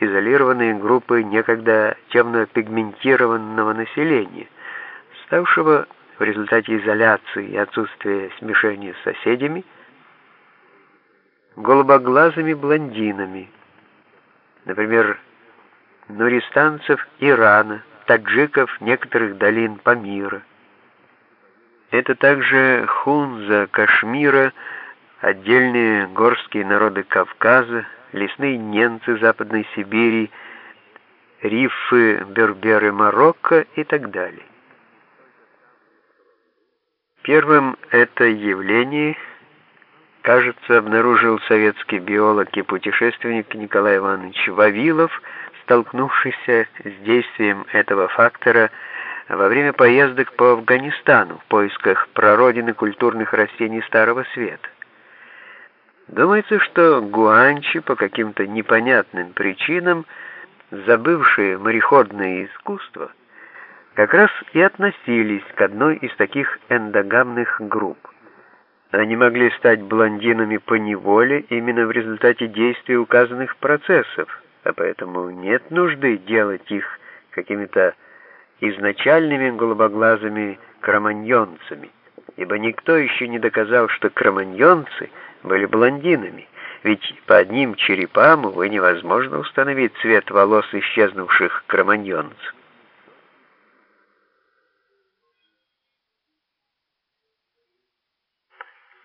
изолированные группы некогда темно-пигментированного населения, ставшего в результате изоляции и отсутствия смешения с соседями голубоглазыми блондинами, например, нуристанцев Ирана, таджиков некоторых долин Памира. Это также Хунза, Кашмира, отдельные горские народы Кавказа, лесные немцы Западной Сибири, рифы, берберы Марокко и так далее. Первым это явление, кажется, обнаружил советский биолог и путешественник Николай Иванович Вавилов, столкнувшийся с действием этого фактора во время поездок по Афганистану в поисках прародины культурных растений Старого Света. Думается, что гуанчи по каким-то непонятным причинам, забывшие мореходное искусство, как раз и относились к одной из таких эндогамных групп. Они могли стать блондинами по неволе именно в результате действия указанных процессов, а поэтому нет нужды делать их какими-то изначальными голубоглазыми кроманьонцами, ибо никто еще не доказал, что кроманьонцы были блондинами, ведь по одним черепам, увы, невозможно установить цвет волос исчезнувших кроманьонцев.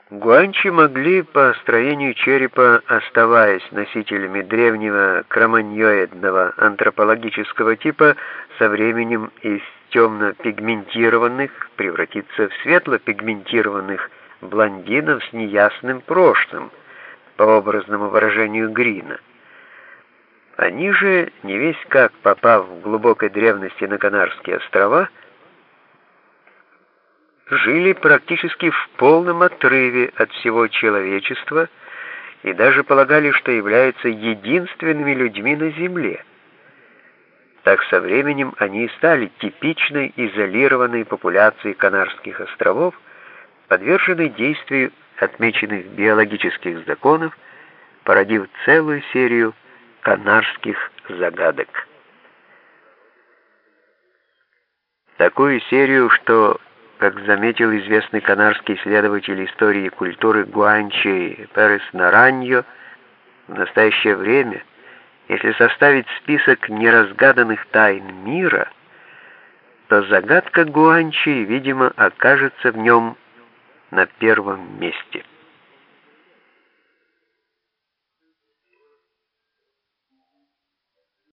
Гуанчи могли по строению черепа, оставаясь носителями древнего кроманьоидного антропологического типа, со временем из темно-пигментированных превратиться в светло-пигментированных блондинов с неясным прошлым, по образному выражению Грина. Они же, не весь как попав в глубокой древности на Канарские острова, жили практически в полном отрыве от всего человечества и даже полагали, что являются единственными людьми на Земле. Так со временем они стали типичной изолированной популяцией Канарских островов, подверженной действию отмеченных биологических законов, породив целую серию канарских загадок. Такую серию, что как заметил известный канарский исследователь истории и культуры Гуанчи Перес Нараньо, в настоящее время, если составить список неразгаданных тайн мира, то загадка Гуанчи, видимо, окажется в нем на первом месте.